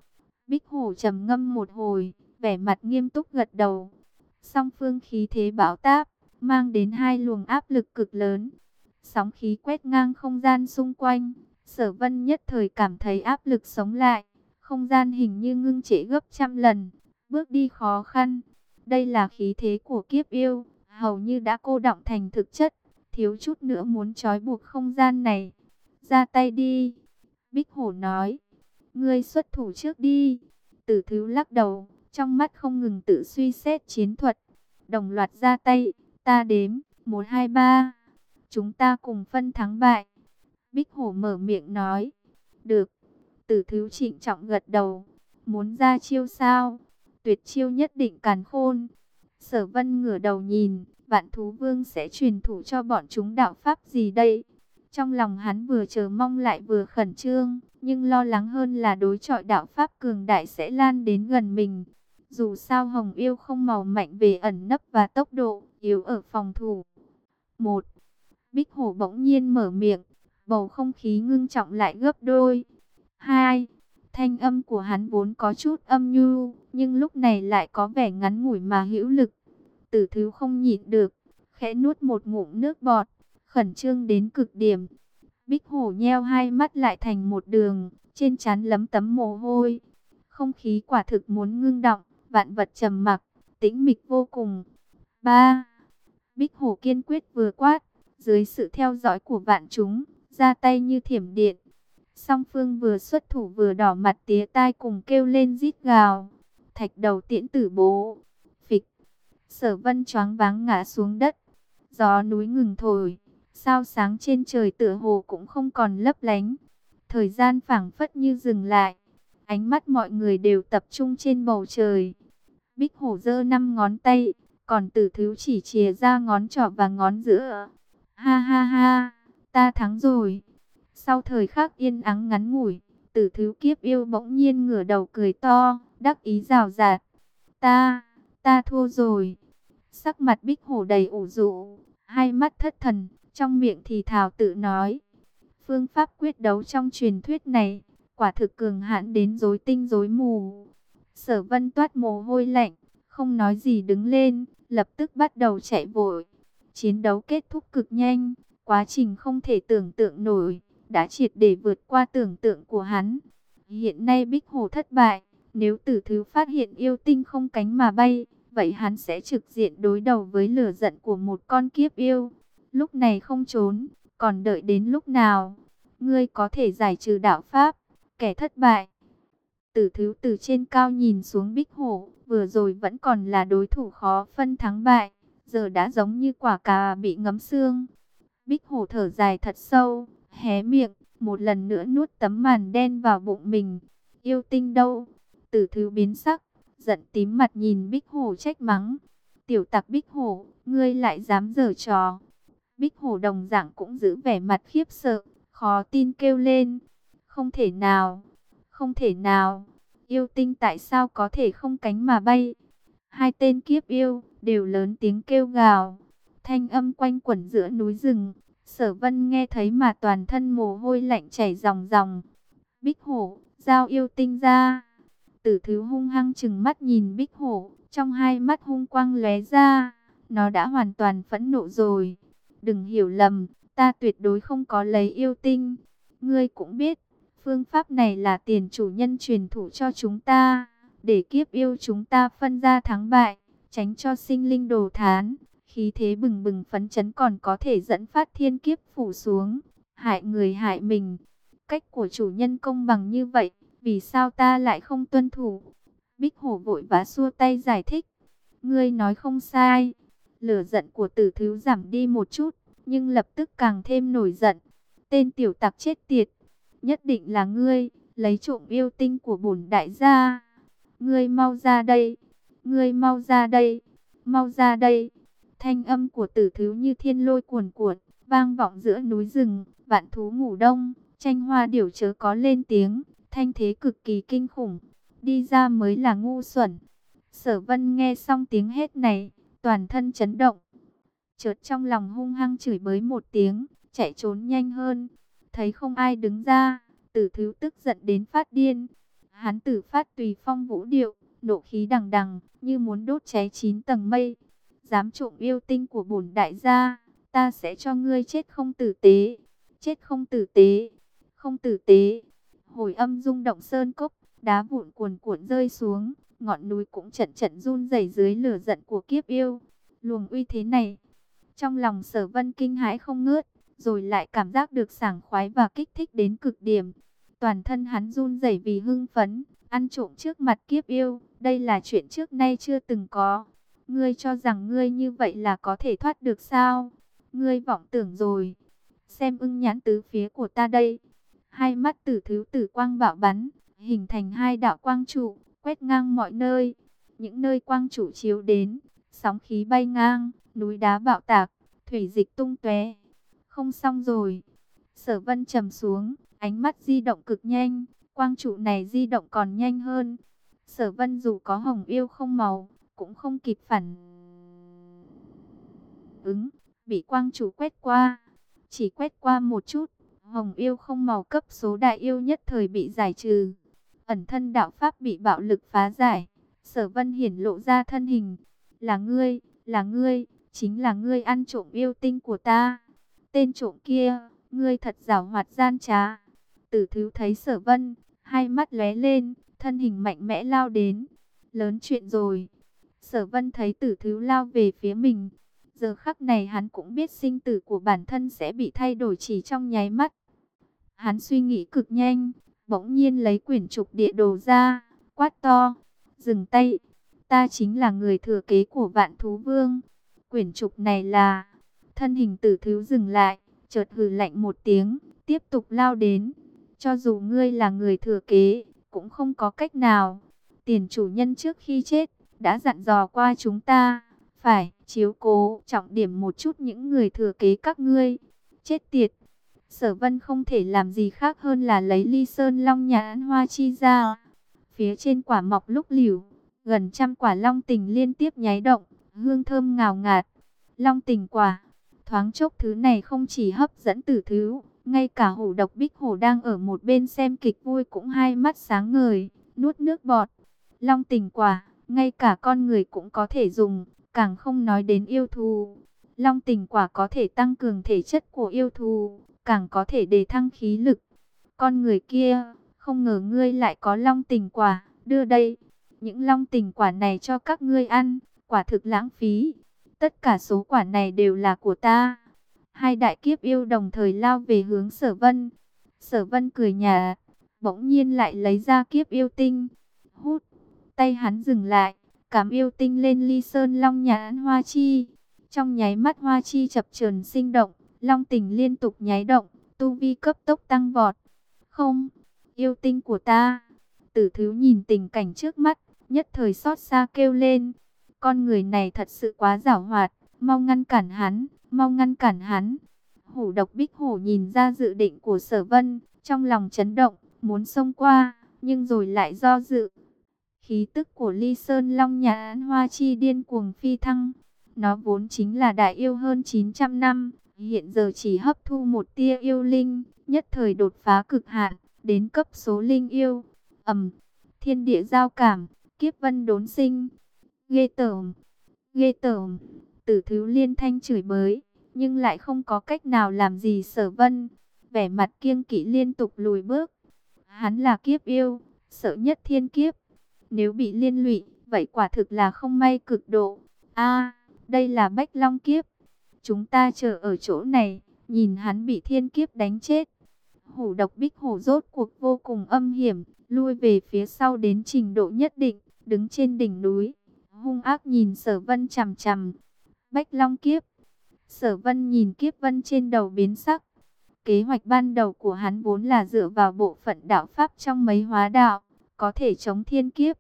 Speaker 1: Bích hổ trầm ngâm một hồi, vẻ mặt nghiêm túc gật đầu. Song phương khí thế bão táp, mang đến hai luồng áp lực cực lớn. Sóng khí quét ngang không gian xung quanh, sở vân nhất thời cảm thấy áp lực sống lại. Không gian hình như ngưng trễ gấp trăm lần, bước đi khó khăn. Đây là khí thế của kiếp yêu, hầu như đã cô động thành thực chất, thiếu chút nữa muốn trói buộc không gian này. Ra tay đi, Bích Hổ nói, ngươi xuất thủ trước đi. Tử Thứ lắc đầu, trong mắt không ngừng tự suy xét chiến thuật. Đồng loạt ra tay, ta đếm, 1, 2, 3. Chúng ta cùng phân thắng bại. Bích Hổ mở miệng nói, được. Tử Thứ trịnh trọng gật đầu, muốn ra chiêu sao? Tuyệt chiêu nhất định càn khôn. Sở vân ngửa đầu nhìn, vạn thú vương sẽ truyền thủ cho bọn chúng đạo pháp gì đây? Trong lòng hắn vừa chờ mong lại vừa khẩn trương, nhưng lo lắng hơn là đối trọi đạo pháp cường đại sẽ lan đến gần mình. Dù sao Hồng Yêu không màu mạnh về ẩn nấp và tốc độ, yếu ở phòng thủ. một Bích Hổ bỗng nhiên mở miệng, bầu không khí ngưng trọng lại gấp đôi. hai Thanh âm của hắn vốn có chút âm nhu, nhưng lúc này lại có vẻ ngắn ngủi mà hữu lực. Tử thứ không nhịn được, khẽ nuốt một ngụm nước bọt, khẩn trương đến cực điểm. Bích hổ nheo hai mắt lại thành một đường, trên trán lấm tấm mồ hôi. Không khí quả thực muốn ngưng động, vạn vật trầm mặc, tĩnh mịch vô cùng. ba Bích hổ kiên quyết vừa quát, dưới sự theo dõi của vạn chúng, ra tay như thiểm điện. Song phương vừa xuất thủ vừa đỏ mặt tía tai cùng kêu lên rít gào. Thạch đầu tiễn tử bố. Phịch. Sở vân choáng váng ngã xuống đất. Gió núi ngừng thổi. Sao sáng trên trời tựa hồ cũng không còn lấp lánh. Thời gian phảng phất như dừng lại. ánh mắt mọi người đều tập trung trên bầu trời. Bích hổ giơ năm ngón tay, còn tử thứ chỉ chìa ra ngón trỏ và ngón giữa. Ha ha ha, ta thắng rồi. Sau thời khắc yên ắng ngắn ngủi, tử thứ kiếp yêu bỗng nhiên ngửa đầu cười to, đắc ý rào rạt. Ta, ta thua rồi. Sắc mặt bích hổ đầy ủ rũ, hai mắt thất thần, trong miệng thì thào tự nói. Phương pháp quyết đấu trong truyền thuyết này, quả thực cường hãn đến rối tinh rối mù. Sở vân toát mồ hôi lạnh, không nói gì đứng lên, lập tức bắt đầu chạy vội. Chiến đấu kết thúc cực nhanh, quá trình không thể tưởng tượng nổi, đã triệt để vượt qua tưởng tượng của hắn. Hiện nay Bích Hồ thất bại, nếu tử thứ phát hiện yêu tinh không cánh mà bay, vậy hắn sẽ trực diện đối đầu với lửa giận của một con kiếp yêu. Lúc này không trốn, còn đợi đến lúc nào? Ngươi có thể giải trừ đạo pháp, kẻ thất bại. Tử thứ từ trên cao nhìn xuống bích hổ, vừa rồi vẫn còn là đối thủ khó phân thắng bại, giờ đã giống như quả cà bị ngấm xương. Bích hổ thở dài thật sâu, hé miệng, một lần nữa nuốt tấm màn đen vào bụng mình. Yêu tinh đâu? Tử thứ biến sắc, giận tím mặt nhìn bích hổ trách mắng. Tiểu tặc bích hổ, ngươi lại dám giở trò. Bích hổ đồng dạng cũng giữ vẻ mặt khiếp sợ, khó tin kêu lên. Không thể nào, không thể nào, yêu tinh tại sao có thể không cánh mà bay? Hai tên kiếp yêu, đều lớn tiếng kêu gào. Thanh âm quanh quẩn giữa núi rừng, sở vân nghe thấy mà toàn thân mồ hôi lạnh chảy ròng ròng. Bích hổ, giao yêu tinh ra. Tử thứ hung hăng chừng mắt nhìn bích hổ, trong hai mắt hung quang lóe ra. Nó đã hoàn toàn phẫn nộ rồi. Đừng hiểu lầm, ta tuyệt đối không có lấy yêu tinh. Ngươi cũng biết, phương pháp này là tiền chủ nhân truyền thủ cho chúng ta, để kiếp yêu chúng ta phân ra thắng bại, tránh cho sinh linh đồ thán. Khí thế bừng bừng phấn chấn còn có thể dẫn phát thiên kiếp phủ xuống, hại người hại mình. Cách của chủ nhân công bằng như vậy, vì sao ta lại không tuân thủ? Bích hổ vội vã xua tay giải thích. Ngươi nói không sai. Lửa giận của tử thiếu giảm đi một chút, nhưng lập tức càng thêm nổi giận. Tên tiểu tặc chết tiệt, nhất định là ngươi, lấy trộm yêu tinh của bổn đại gia. Ngươi mau ra đây, ngươi mau ra đây, mau ra đây. Thanh âm của tử thứ như thiên lôi cuồn cuộn, vang vọng giữa núi rừng, vạn thú ngủ đông, tranh hoa điểu chớ có lên tiếng, thanh thế cực kỳ kinh khủng. Đi ra mới là ngu xuẩn. Sở vân nghe xong tiếng hét này, toàn thân chấn động. Chợt trong lòng hung hăng chửi bới một tiếng, chạy trốn nhanh hơn. Thấy không ai đứng ra, tử thứ tức giận đến phát điên. Hắn tử phát tùy phong vũ điệu, nộ khí đằng đằng, như muốn đốt cháy chín tầng mây. Dám trộm yêu tinh của bổn đại gia, ta sẽ cho ngươi chết không tử tế. Chết không tử tế, không tử tế. Hồi âm rung động sơn cốc, đá vụn cuồn cuộn rơi xuống, ngọn núi cũng trận trận run rẩy dưới lửa giận của kiếp yêu. Luồng uy thế này, trong lòng sở vân kinh hãi không ngớt, rồi lại cảm giác được sảng khoái và kích thích đến cực điểm. Toàn thân hắn run rẩy vì hưng phấn, ăn trộm trước mặt kiếp yêu, đây là chuyện trước nay chưa từng có. Ngươi cho rằng ngươi như vậy là có thể thoát được sao? Ngươi vọng tưởng rồi. Xem ưng nhãn tứ phía của ta đây. Hai mắt tử thứ tử quang bạo bắn, hình thành hai đạo quang trụ, quét ngang mọi nơi. Những nơi quang trụ chiếu đến, sóng khí bay ngang, núi đá bạo tạc, thủy dịch tung tóe. Không xong rồi. Sở Vân trầm xuống, ánh mắt di động cực nhanh, quang trụ này di động còn nhanh hơn. Sở Vân dù có hồng yêu không màu, cũng không kịp phản ứng, bị quang chủ quét qua, chỉ quét qua một chút, hồng yêu không màu cấp số đại yêu nhất thời bị giải trừ. Ẩn thân đạo pháp bị bạo lực phá giải, Sở Vân hiển lộ ra thân hình, là ngươi, là ngươi, chính là ngươi ăn trộm yêu tinh của ta. Tên trộm kia, ngươi thật giảo hoạt gian trá. Tử thứ thấy sở vân, hai mắt lóe lên, thân hình mạnh mẽ lao đến. Lớn chuyện rồi. Sở vân thấy tử thứ lao về phía mình. Giờ khắc này hắn cũng biết sinh tử của bản thân sẽ bị thay đổi chỉ trong nháy mắt. Hắn suy nghĩ cực nhanh, bỗng nhiên lấy quyển trục địa đồ ra, quát to. Dừng tay, ta chính là người thừa kế của vạn thú vương. Quyển trục này là... Thân hình tử thứ dừng lại, chợt hừ lạnh một tiếng, tiếp tục lao đến. Cho dù ngươi là người thừa kế, cũng không có cách nào. Tiền chủ nhân trước khi chết, đã dặn dò qua chúng ta, phải chiếu cố trọng điểm một chút những người thừa kế các ngươi. Chết tiệt! Sở vân không thể làm gì khác hơn là lấy ly sơn long nhãn hoa chi ra. Phía trên quả mọc lúc liều, gần trăm quả long tình liên tiếp nháy động, hương thơm ngào ngạt. Long tình quả, thoáng chốc thứ này không chỉ hấp dẫn tử thứ, ngay cả hổ độc bích hổ đang ở một bên xem kịch vui cũng hai mắt sáng ngời, nuốt nước bọt. Long tình quả, ngay cả con người cũng có thể dùng, càng không nói đến yêu thù. Long tình quả có thể tăng cường thể chất của yêu thù, càng có thể đề thăng khí lực. Con người kia, không ngờ ngươi lại có long tình quả, đưa đây. Những long tình quả này cho các ngươi ăn, quả thực lãng phí. Tất cả số quả này đều là của ta. Hai đại kiếp yêu đồng thời lao về hướng sở vân. Sở vân cười nhà, bỗng nhiên lại lấy ra kiếp yêu tinh. Hút, tay hắn dừng lại, cảm yêu tinh lên ly sơn long nhãn hoa chi. Trong nháy mắt hoa chi chập chờn sinh động, long tình liên tục nháy động, tu vi cấp tốc tăng vọt. Không, yêu tinh của ta. Tử thứ nhìn tình cảnh trước mắt, nhất thời xót xa kêu lên. Con người này thật sự quá giảo hoạt, mau ngăn cản hắn, mau ngăn cản hắn. Hổ độc bích hổ nhìn ra dự định của sở vân, trong lòng chấn động, muốn xông qua, nhưng rồi lại do dự. Khí tức của ly sơn long nhà án hoa chi điên cuồng phi thăng. Nó vốn chính là đại yêu hơn 900 năm, hiện giờ chỉ hấp thu một tia yêu linh, nhất thời đột phá cực hạn, đến cấp số linh yêu. ầm, thiên địa giao cảm, kiếp vân đốn sinh. Ghê tởm, ghê tởm, tử thứ liên thanh chửi bới, nhưng lại không có cách nào làm gì sở vân. Vẻ mặt kiêng kỵ liên tục lùi bước. Hắn là kiếp yêu, sợ nhất thiên kiếp. Nếu bị liên lụy, vậy quả thực là không may cực độ. a đây là Bách Long kiếp. Chúng ta chờ ở chỗ này, nhìn hắn bị thiên kiếp đánh chết. Hổ độc bích hổ rốt cuộc vô cùng âm hiểm, lui về phía sau đến trình độ nhất định, đứng trên đỉnh núi. Hung ác nhìn sở vân chằm chằm. Bách Long kiếp. Sở vân nhìn kiếp vân trên đầu biến sắc. Kế hoạch ban đầu của hắn vốn là dựa vào bộ phận đạo pháp trong mấy hóa đạo, có thể chống thiên kiếp,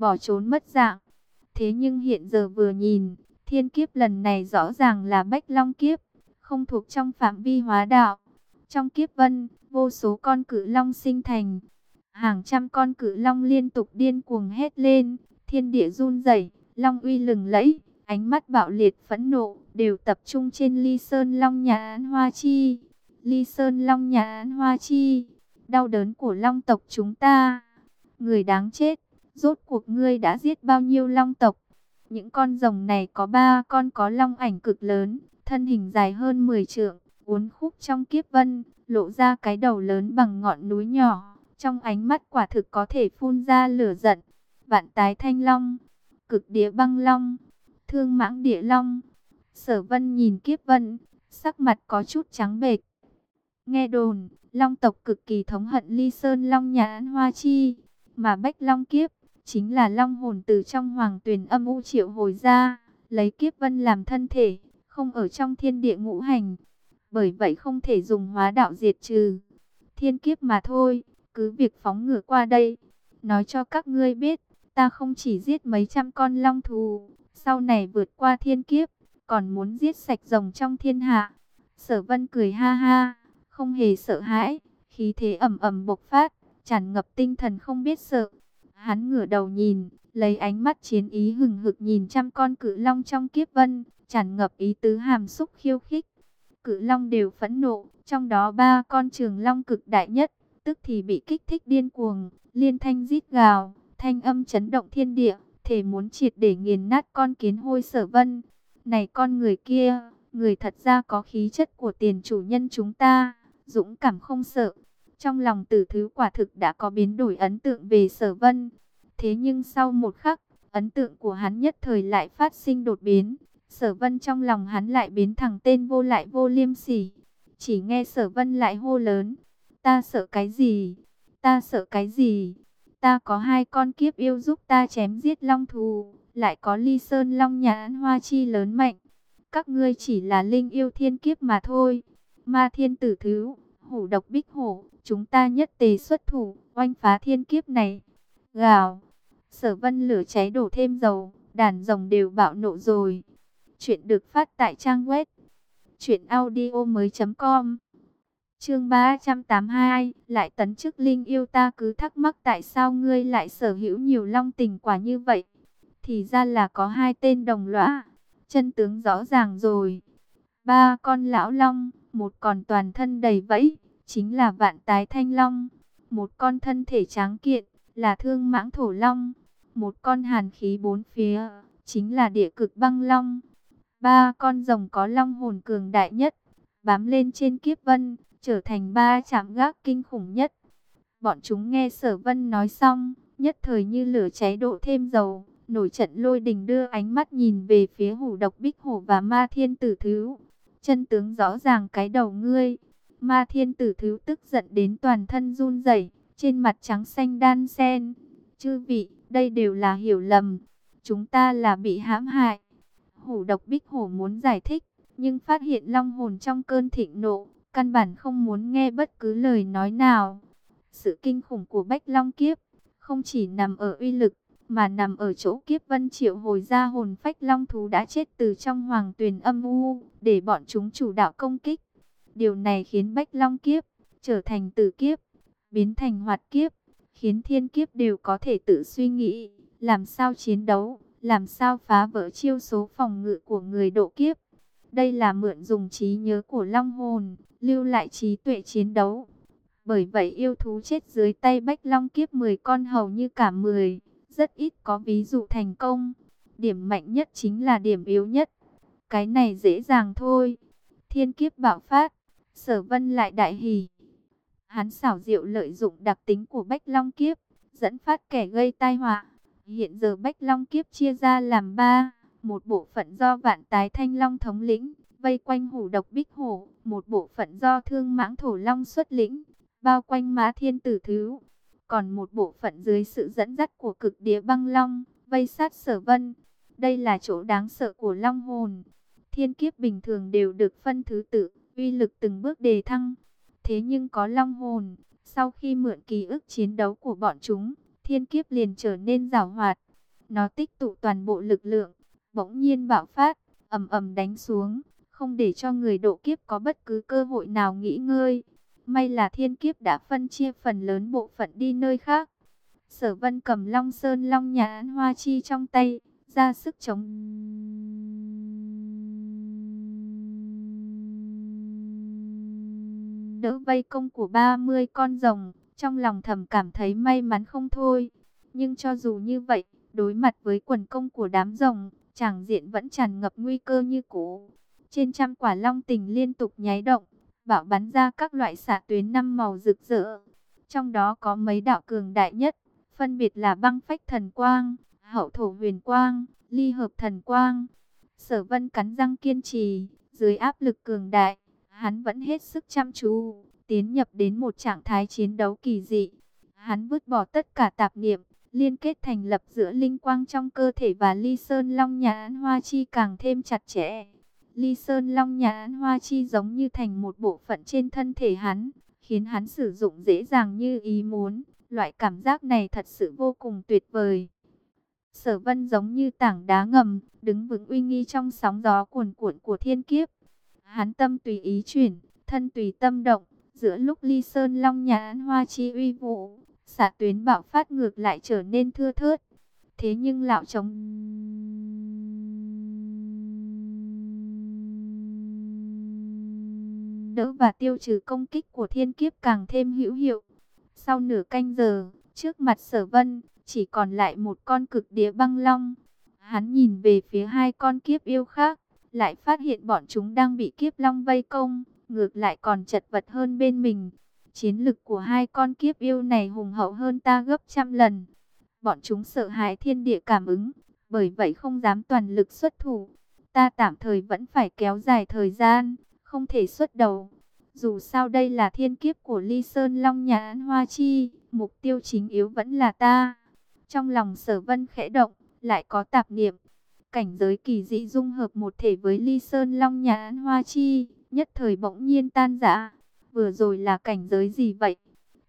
Speaker 1: bỏ trốn mất dạng. Thế nhưng hiện giờ vừa nhìn, thiên kiếp lần này rõ ràng là Bách Long kiếp, không thuộc trong phạm vi hóa đạo. Trong kiếp vân, vô số con cự long sinh thành. Hàng trăm con cự long liên tục điên cuồng hét lên, thiên địa run rẩy, long uy lừng lẫy, ánh mắt bạo liệt phẫn nộ, đều tập trung trên ly sơn long nhà án hoa chi. Ly sơn long nhà án hoa chi, đau đớn của long tộc chúng ta. Người đáng chết, rốt cuộc ngươi đã giết bao nhiêu long tộc? Những con rồng này có ba con có long ảnh cực lớn, thân hình dài hơn 10 trượng, uốn khúc trong kiếp vân, lộ ra cái đầu lớn bằng ngọn núi nhỏ. Trong ánh mắt quả thực có thể phun ra lửa giận. Vạn tái thanh long, cực địa băng long, thương mãng địa long. Sở vân nhìn kiếp vân, sắc mặt có chút trắng bệch. Nghe đồn, long tộc cực kỳ thống hận ly sơn long nhà án hoa chi, mà bách long kiếp, chính là long hồn từ trong hoàng tuyền âm u triệu hồi ra, lấy kiếp vân làm thân thể, không ở trong thiên địa ngũ hành. Bởi vậy không thể dùng hóa đạo diệt trừ. Thiên kiếp mà thôi, cứ việc phóng ngựa qua đây. Nói cho các ngươi biết, ta không chỉ giết mấy trăm con long thù, sau này vượt qua thiên kiếp, còn muốn giết sạch rồng trong thiên hạ. Sở vân cười ha ha, không hề sợ hãi, khí thế ẩm ẩm bộc phát, tràn ngập tinh thần không biết sợ. Hắn ngửa đầu nhìn, lấy ánh mắt chiến ý hừng hực nhìn trăm con cự long trong kiếp vân, tràn ngập ý tứ hàm xúc khiêu khích. Cự long đều phẫn nộ, trong đó ba con trường long cực đại nhất, tức thì bị kích thích điên cuồng, liên thanh rít gào, thanh âm chấn động thiên địa, thể muốn triệt để nghiền nát con kiến hôi sở vân. Này con người kia, người thật ra có khí chất của tiền chủ nhân chúng ta, dũng cảm không sợ, trong lòng tử thứ quả thực đã có biến đổi ấn tượng về sở vân. Thế nhưng sau một khắc, ấn tượng của hắn nhất thời lại phát sinh đột biến. Sở vân trong lòng hắn lại biến thẳng tên vô lại vô liêm sỉ. Chỉ nghe sở vân lại hô lớn. Ta sợ cái gì? Ta sợ cái gì? Ta có hai con kiếp yêu giúp ta chém giết long thù. Lại có ly sơn long nhà án hoa chi lớn mạnh. Các ngươi chỉ là linh yêu thiên kiếp mà thôi. Ma thiên tử thứ, hổ độc bích hổ, chúng ta nhất tề xuất thủ, oanh phá thiên kiếp này. Gào, sở vân lửa cháy đổ thêm dầu, đàn rồng đều bạo nộ rồi. Chuyện được phát tại trang web truyệnaudiomoi.com. Chương 382, lại tấn chức linh yêu ta cứ thắc mắc tại sao ngươi lại sở hữu nhiều long tình quả như vậy. Thì ra là có hai tên đồng lõa, chân tướng rõ ràng rồi. Ba con lão long, một còn toàn thân đầy vẫy, chính là vạn tái thanh long. Một con thân thể tráng kiện, là thương mãng thổ long. Một con hàn khí bốn phía, chính là địa cực băng long. Ba con rồng có long hồn cường đại nhất, bám lên trên kiếp vân, trở thành ba chạm gác kinh khủng nhất. Bọn chúng nghe sở vân nói xong, nhất thời như lửa cháy độ thêm dầu, nổi trận lôi đình đưa ánh mắt nhìn về phía hủ độc bích hổ và ma thiên tử thứ. Chân tướng rõ ràng cái đầu ngươi. Ma thiên tử thứ tức giận đến toàn thân run rẩy, trên mặt trắng xanh đan sen. Chư vị, đây đều là hiểu lầm. Chúng ta là bị hãm hại. hổ độc bích hổ muốn giải thích, nhưng phát hiện long hồn trong cơn thịnh nộ, căn bản không muốn nghe bất cứ lời nói nào. Sự kinh khủng của Bách Long Kiếp không chỉ nằm ở uy lực, mà nằm ở chỗ kiếp vân triệu hồi ra hồn phách long thú đã chết từ trong hoàng tuyền âm u, để bọn chúng chủ đạo công kích. Điều này khiến Bách Long Kiếp trở thành tử kiếp, biến thành hoạt kiếp, khiến thiên kiếp đều có thể tự suy nghĩ, làm sao chiến đấu, làm sao phá vỡ chiêu số phòng ngự của người độ kiếp. Đây là mượn dùng trí nhớ của long hồn, lưu lại trí tuệ chiến đấu. Bởi vậy yêu thú chết dưới tay Bách Long kiếp 10 con hầu như cả 10, rất ít có ví dụ thành công. Điểm mạnh nhất chính là điểm yếu nhất. Cái này dễ dàng thôi. Thiên kiếp bạo phát, sở vân lại đại hỉ. Hắn xảo diệu lợi dụng đặc tính của Bách Long kiếp, dẫn phát kẻ gây tai họa. Hiện giờ Bách Long kiếp chia ra làm ba, một bộ phận do vạn tái thanh long thống lĩnh, vây quanh hủ độc bích hổ, một bộ phận do thương mãng thổ long xuất lĩnh, bao quanh má thiên tử thứ. Còn một bộ phận dưới sự dẫn dắt của cực địa băng long, vây sát sở vân. Đây là chỗ đáng sợ của long hồn. Thiên kiếp bình thường đều được phân thứ tự, uy lực từng bước đề thăng. Thế nhưng có long hồn, sau khi mượn ký ức chiến đấu của bọn chúng, thiên kiếp liền trở nên rào hoạt. Nó tích tụ toàn bộ lực lượng, bỗng nhiên bạo phát, ầm ầm đánh xuống, không để cho người độ kiếp có bất cứ cơ hội nào nghỉ ngơi. May là thiên kiếp đã phân chia phần lớn bộ phận đi nơi khác. Sở vân cầm long sơn long nhà hoa chi trong tay, ra sức chống. Đỡ vây công của 30 con rồng, trong lòng thầm cảm thấy may mắn không thôi. Nhưng cho dù như vậy, đối mặt với quần công của đám rồng, chàng diện vẫn tràn ngập nguy cơ như cũ. Trên trăm quả long tình liên tục nháy động, bạo bắn ra các loại xạ tuyến năm màu rực rỡ. Trong đó có mấy đạo cường đại nhất, phân biệt là băng phách thần quang, hậu thổ huyền quang, ly hợp thần quang. Sở vân cắn răng kiên trì, dưới áp lực cường đại, hắn vẫn hết sức chăm chú, tiến nhập đến một trạng thái chiến đấu kỳ dị. Hắn vứt bỏ tất cả tạp niệm, liên kết thành lập giữa linh quang trong cơ thể và ly sơn long nhãn hoa chi càng thêm chặt chẽ. Ly Sơn Long nhãn hoa chi giống như thành một bộ phận trên thân thể hắn, khiến hắn sử dụng dễ dàng như ý muốn. Loại cảm giác này thật sự vô cùng tuyệt vời. Sở vân giống như tảng đá ngầm, đứng vững uy nghi trong sóng gió cuồn cuộn của thiên kiếp. Hắn tâm tùy ý chuyển, thân tùy tâm động, giữa lúc ly sơn long nhãn hoa chi uy vũ, xạ tuyến bạo phát ngược lại trở nên thưa thớt. Thế nhưng lão chống đỡ và tiêu trừ công kích của thiên kiếp càng thêm hữu hiệu. Sau nửa canh giờ, trước mặt sở vân, chỉ còn lại một con cực địa băng long. Hắn nhìn về phía hai con kiếp yêu khác, lại phát hiện bọn chúng đang bị kiếp long vây công, ngược lại còn chật vật hơn bên mình. Chiến lực của hai con kiếp yêu này hùng hậu hơn ta gấp trăm lần. Bọn chúng sợ hãi thiên địa cảm ứng, bởi vậy không dám toàn lực xuất thủ. Ta tạm thời vẫn phải kéo dài thời gian, không thể xuất đầu. Dù sao đây là thiên kiếp của Ly Sơn Long nhà An Hoa Chi, mục tiêu chính yếu vẫn là ta. Trong lòng sở vân khẽ động, lại có tạp niệm. Cảnh giới kỳ dị dung hợp một thể với Ly Sơn Long nhà An Hoa Chi, nhất thời bỗng nhiên tan rã. Vừa rồi là cảnh giới gì vậy?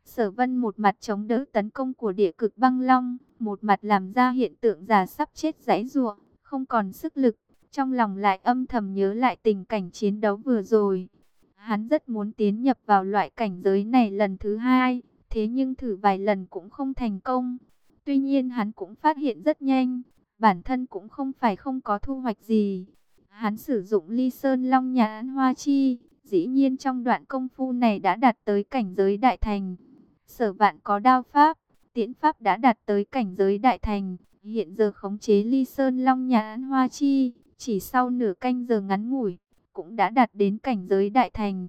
Speaker 1: Sở vân một mặt chống đỡ tấn công của địa cực băng long, một mặt làm ra hiện tượng già sắp chết giãy ruộng, không còn sức lực, trong lòng lại âm thầm nhớ lại tình cảnh chiến đấu vừa rồi. Hắn rất muốn tiến nhập vào loại cảnh giới này lần thứ hai, thế nhưng thử vài lần cũng không thành công. Tuy nhiên hắn cũng phát hiện rất nhanh, bản thân cũng không phải không có thu hoạch gì. Hắn sử dụng ly sơn long nhãn hoa chi, dĩ nhiên trong đoạn công phu này đã đạt tới cảnh giới đại thành. Sở vạn có đao pháp, tiễn pháp đã đạt tới cảnh giới đại thành, hiện giờ khống chế ly sơn long nhãn hoa chi, chỉ sau nửa canh giờ ngắn ngủi, cũng đã đạt đến cảnh giới đại thành.